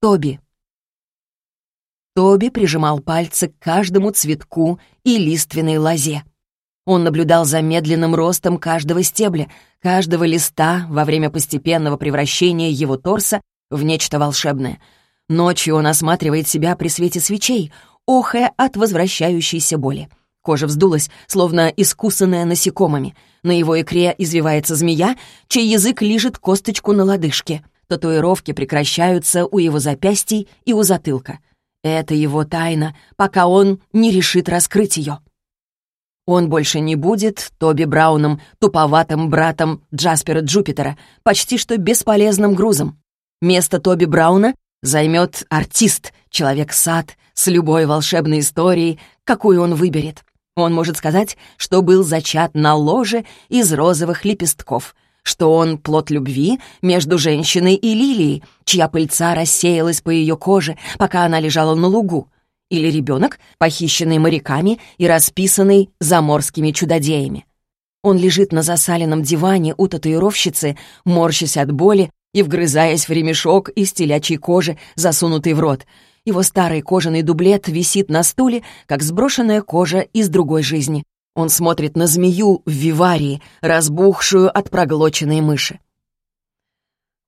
Тоби. Тоби прижимал пальцы к каждому цветку и лиственной лозе. Он наблюдал за медленным ростом каждого стебля, каждого листа во время постепенного превращения его торса в нечто волшебное. Ночью он осматривает себя при свете свечей, охая от возвращающейся боли. Кожа вздулась, словно искусанная насекомыми. На его икре извивается змея, чей язык лижет косточку на лодыжке. Татуировки прекращаются у его запястий и у затылка. Это его тайна, пока он не решит раскрыть ее. Он больше не будет Тоби Брауном, туповатым братом Джаспера Джупитера, почти что бесполезным грузом. Место Тоби Брауна займет артист, человек-сад, с любой волшебной историей, какую он выберет. Он может сказать, что был зачат на ложе из розовых лепестков, что он плод любви между женщиной и лилией, чья пыльца рассеялась по ее коже, пока она лежала на лугу, или ребенок, похищенный моряками и расписанный заморскими чудодеями. Он лежит на засаленном диване у татуировщицы, морщась от боли и вгрызаясь в ремешок из телячьей кожи, засунутый в рот. Его старый кожаный дублет висит на стуле, как сброшенная кожа из другой жизни. Он смотрит на змею в виварии, разбухшую от проглоченной мыши.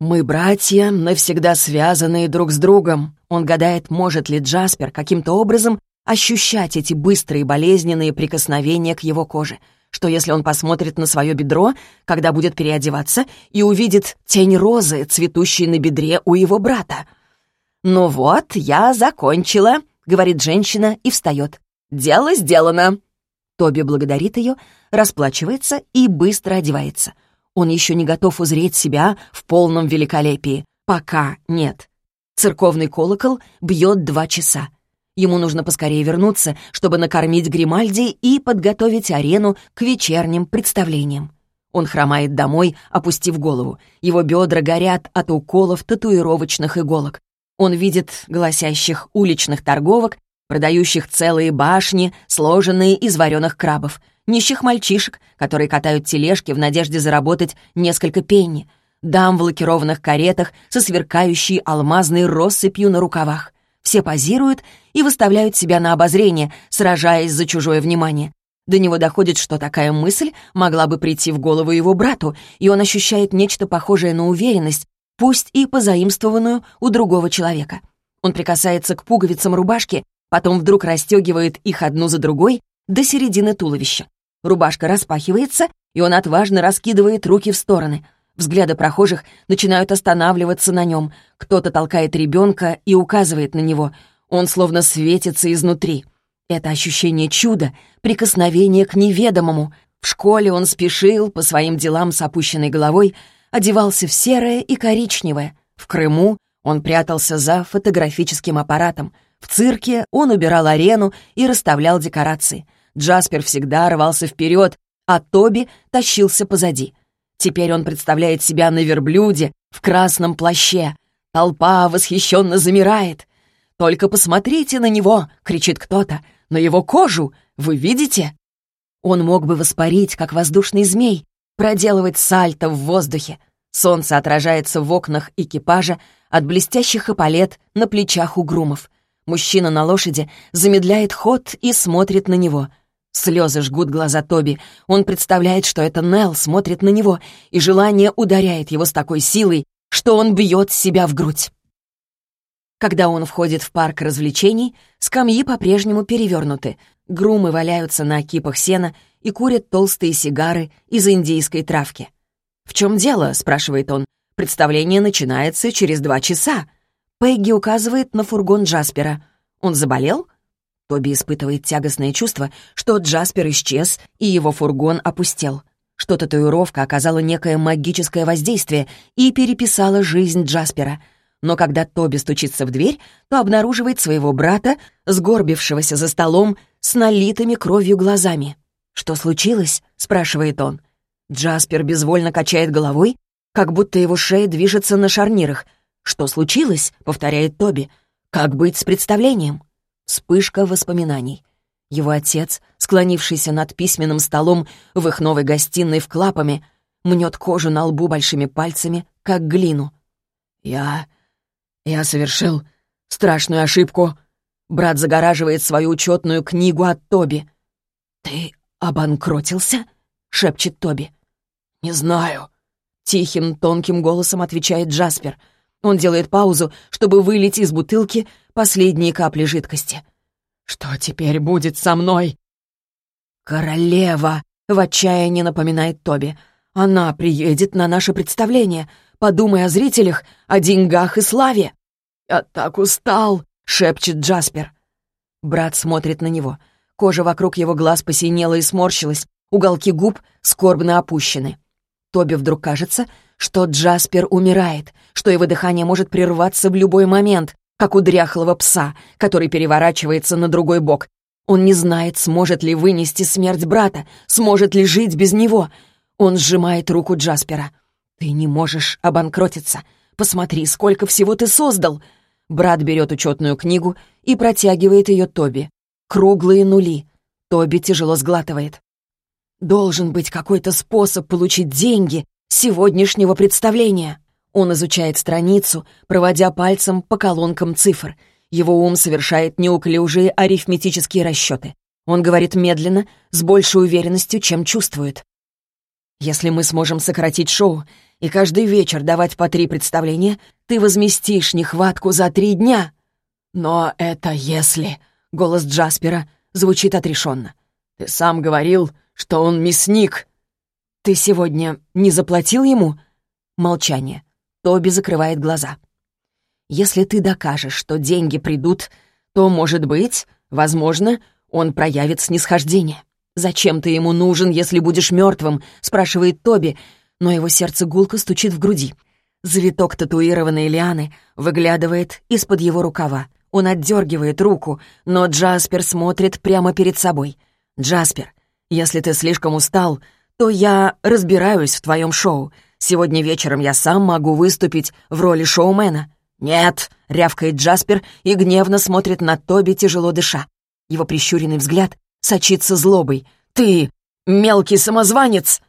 «Мы братья, навсегда связанные друг с другом». Он гадает, может ли Джаспер каким-то образом ощущать эти быстрые болезненные прикосновения к его коже. Что если он посмотрит на свое бедро, когда будет переодеваться, и увидит тень розы, цветущей на бедре у его брата? «Ну вот, я закончила», — говорит женщина и встает. «Дело сделано». Тоби благодарит ее, расплачивается и быстро одевается — он еще не готов узреть себя в полном великолепии. Пока нет. Церковный колокол бьет два часа. Ему нужно поскорее вернуться, чтобы накормить Гримальди и подготовить арену к вечерним представлениям. Он хромает домой, опустив голову. Его бедра горят от уколов татуировочных иголок. Он видит гласящих уличных торговок, продающих целые башни, сложенные из вареных крабов — нищих мальчишек, которые катают тележки в надежде заработать несколько пенни, дам в лакированных каретах со сверкающей алмазной россыпью на рукавах. Все позируют и выставляют себя на обозрение, сражаясь за чужое внимание. До него доходит, что такая мысль могла бы прийти в голову его брату, и он ощущает нечто похожее на уверенность, пусть и позаимствованную у другого человека. Он прикасается к пуговицам рубашки, потом вдруг расстегивает их одну за другой до середины туловища. Рубашка распахивается, и он отважно раскидывает руки в стороны. Взгляды прохожих начинают останавливаться на нем. Кто-то толкает ребенка и указывает на него. Он словно светится изнутри. Это ощущение чуда, прикосновение к неведомому. В школе он спешил по своим делам с опущенной головой, одевался в серое и коричневое. В Крыму он прятался за фотографическим аппаратом. В цирке он убирал арену и расставлял декорации — Джаспер всегда рвался вперед, а Тоби тащился позади. Теперь он представляет себя на верблюде, в красном плаще. Толпа восхищенно замирает. «Только посмотрите на него!» — кричит кто-то. «На его кожу! Вы видите?» Он мог бы воспарить, как воздушный змей, проделывать сальто в воздухе. Солнце отражается в окнах экипажа от блестящих эполет на плечах у грумов. Мужчина на лошади замедляет ход и смотрит на него. Слезы жгут глаза Тоби. Он представляет, что это Нелл смотрит на него, и желание ударяет его с такой силой, что он бьет себя в грудь. Когда он входит в парк развлечений, скамьи по-прежнему перевернуты, грумы валяются на кипах сена и курят толстые сигары из индийской травки. «В чем дело?» — спрашивает он. «Представление начинается через два часа». Пегги указывает на фургон Джаспера. «Он заболел?» Тоби испытывает тягостное чувство, что Джаспер исчез, и его фургон опустел. Что татуировка оказала некое магическое воздействие и переписала жизнь Джаспера. Но когда Тоби стучится в дверь, то обнаруживает своего брата, сгорбившегося за столом с налитыми кровью глазами. «Что случилось?» — спрашивает он. Джаспер безвольно качает головой, как будто его шея движется на шарнирах. «Что случилось?» — повторяет Тоби. «Как быть с представлением?» Вспышка воспоминаний. Его отец, склонившийся над письменным столом в их новой гостиной в клапами, мнет кожу на лбу большими пальцами, как глину. «Я... «Я совершил страшную ошибку». Брат загораживает свою учетную книгу от Тоби. «Ты обанкротился?» — шепчет Тоби. «Не знаю», — тихим, тонким голосом отвечает Джаспер. Он делает паузу, чтобы вылить из бутылки последние капли жидкости. «Что теперь будет со мной?» «Королева!» — в отчаянии напоминает Тоби. «Она приедет на наше представление. Подумай о зрителях, о деньгах и славе». «Я так устал!» — шепчет Джаспер. Брат смотрит на него. Кожа вокруг его глаз посинела и сморщилась, уголки губ скорбно опущены. Тоби вдруг кажется, что Джаспер умирает, что его дыхание может прерваться в любой момент, как у дряхлого пса, который переворачивается на другой бок. Он не знает, сможет ли вынести смерть брата, сможет ли жить без него. Он сжимает руку Джаспера. «Ты не можешь обанкротиться. Посмотри, сколько всего ты создал!» Брат берет учетную книгу и протягивает ее Тоби. Круглые нули. Тоби тяжело сглатывает. «Должен быть какой-то способ получить деньги сегодняшнего представления». Он изучает страницу, проводя пальцем по колонкам цифр. Его ум совершает неуклюжие арифметические расчеты. Он говорит медленно, с большей уверенностью, чем чувствует. «Если мы сможем сократить шоу и каждый вечер давать по три представления, ты возместишь нехватку за три дня». «Но это если...» — голос Джаспера звучит отрешенно. «Ты сам говорил, что он мясник». «Ты сегодня не заплатил ему?» Молчание. Тоби закрывает глаза. «Если ты докажешь, что деньги придут, то, может быть, возможно, он проявит снисхождение. Зачем ты ему нужен, если будешь мертвым?» — спрашивает Тоби, но его сердце гулко стучит в груди. Завиток татуированной лианы выглядывает из-под его рукава. Он отдергивает руку, но Джаспер смотрит прямо перед собой. «Джаспер, если ты слишком устал, то я разбираюсь в твоем шоу. Сегодня вечером я сам могу выступить в роли шоумена». «Нет!» — рявкает Джаспер и гневно смотрит на Тоби, тяжело дыша. Его прищуренный взгляд сочится злобой. «Ты мелкий самозванец!»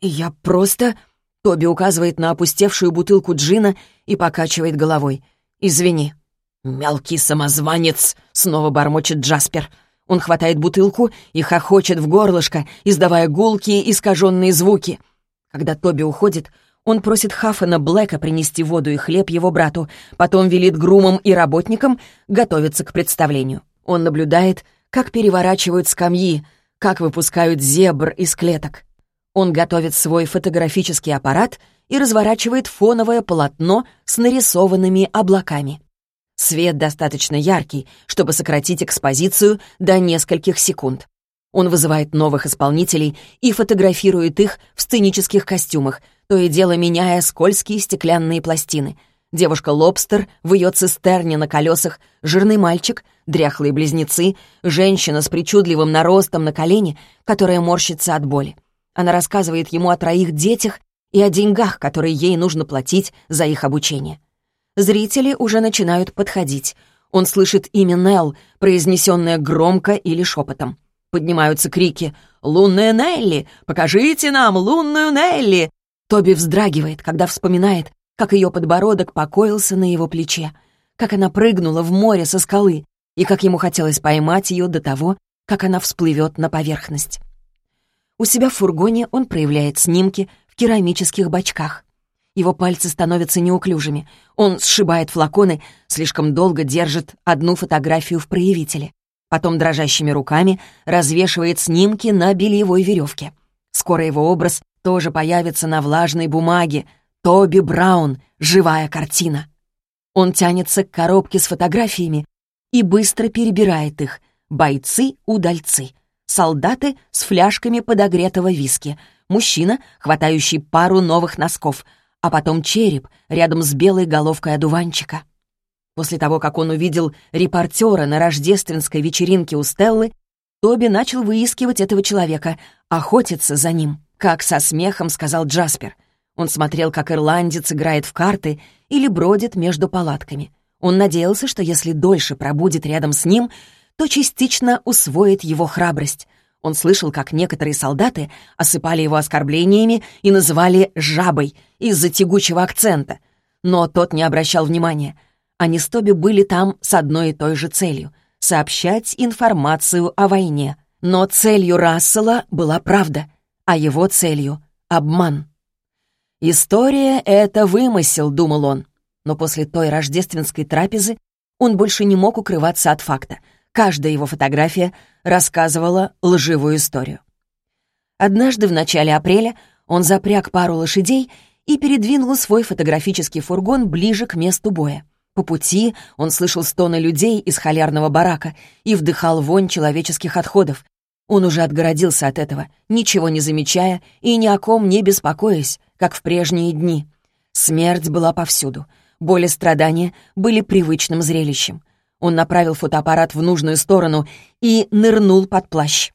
Я просто...» Тоби указывает на опустевшую бутылку джина и покачивает головой. «Извини». «Мелкий самозванец!» — снова бормочет Джаспер. Он хватает бутылку и хохочет в горлышко, издавая гулкие искаженные звуки — когда Тоби уходит, он просит Хаффена Блэка принести воду и хлеб его брату, потом велит грумам и работникам готовиться к представлению. Он наблюдает, как переворачивают скамьи, как выпускают зебр из клеток. Он готовит свой фотографический аппарат и разворачивает фоновое полотно с нарисованными облаками. Свет достаточно яркий, чтобы сократить экспозицию до нескольких секунд. Он вызывает новых исполнителей и фотографирует их в сценических костюмах, то и дело меняя скользкие стеклянные пластины. Девушка-лобстер в ее цистерне на колесах, жирный мальчик, дряхлые близнецы, женщина с причудливым наростом на колени, которая морщится от боли. Она рассказывает ему о троих детях и о деньгах, которые ей нужно платить за их обучение. Зрители уже начинают подходить. Он слышит имя Нелл, произнесенное громко или шепотом. Поднимаются крики «Лунная Нелли! Покажите нам лунную Нелли!» Тоби вздрагивает, когда вспоминает, как ее подбородок покоился на его плече, как она прыгнула в море со скалы и как ему хотелось поймать ее до того, как она всплывет на поверхность. У себя в фургоне он проявляет снимки в керамических бачках. Его пальцы становятся неуклюжими. Он сшибает флаконы, слишком долго держит одну фотографию в проявителе. Потом дрожащими руками развешивает снимки на бельевой веревке. Скоро его образ тоже появится на влажной бумаге. Тоби Браун — живая картина. Он тянется к коробке с фотографиями и быстро перебирает их. Бойцы-удальцы. Солдаты с фляжками подогретого виски. Мужчина, хватающий пару новых носков. А потом череп рядом с белой головкой одуванчика. После того, как он увидел репортера на рождественской вечеринке у Стеллы, Тоби начал выискивать этого человека, охотиться за ним, как со смехом сказал Джаспер. Он смотрел, как ирландец играет в карты или бродит между палатками. Он надеялся, что если дольше пробудет рядом с ним, то частично усвоит его храбрость. Он слышал, как некоторые солдаты осыпали его оскорблениями и называли «жабой» из-за тягучего акцента. Но тот не обращал внимания — Они с Тоби были там с одной и той же целью — сообщать информацию о войне. Но целью Рассела была правда, а его целью — обман. «История — это вымысел», — думал он. Но после той рождественской трапезы он больше не мог укрываться от факта. Каждая его фотография рассказывала лживую историю. Однажды в начале апреля он запряг пару лошадей и передвинул свой фотографический фургон ближе к месту боя. По пути он слышал стоны людей из холярного барака и вдыхал вонь человеческих отходов. Он уже отгородился от этого, ничего не замечая и ни о ком не беспокоясь, как в прежние дни. Смерть была повсюду. Боль и страдания были привычным зрелищем. Он направил фотоаппарат в нужную сторону и нырнул под плащ.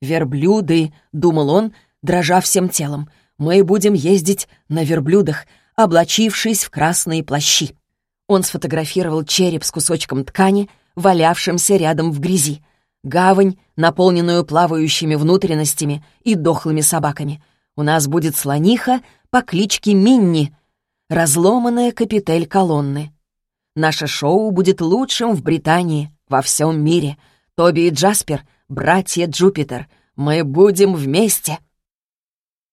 «Верблюды», — думал он, дрожа всем телом, — «мы будем ездить на верблюдах, облачившись в красные плащи». Он сфотографировал череп с кусочком ткани, валявшимся рядом в грязи, гавань, наполненную плавающими внутренностями и дохлыми собаками. У нас будет слониха по кличке Минни, разломанная капитель колонны. Наше шоу будет лучшим в Британии, во всем мире. Тоби и Джаспер — братья Джупитер. Мы будем вместе.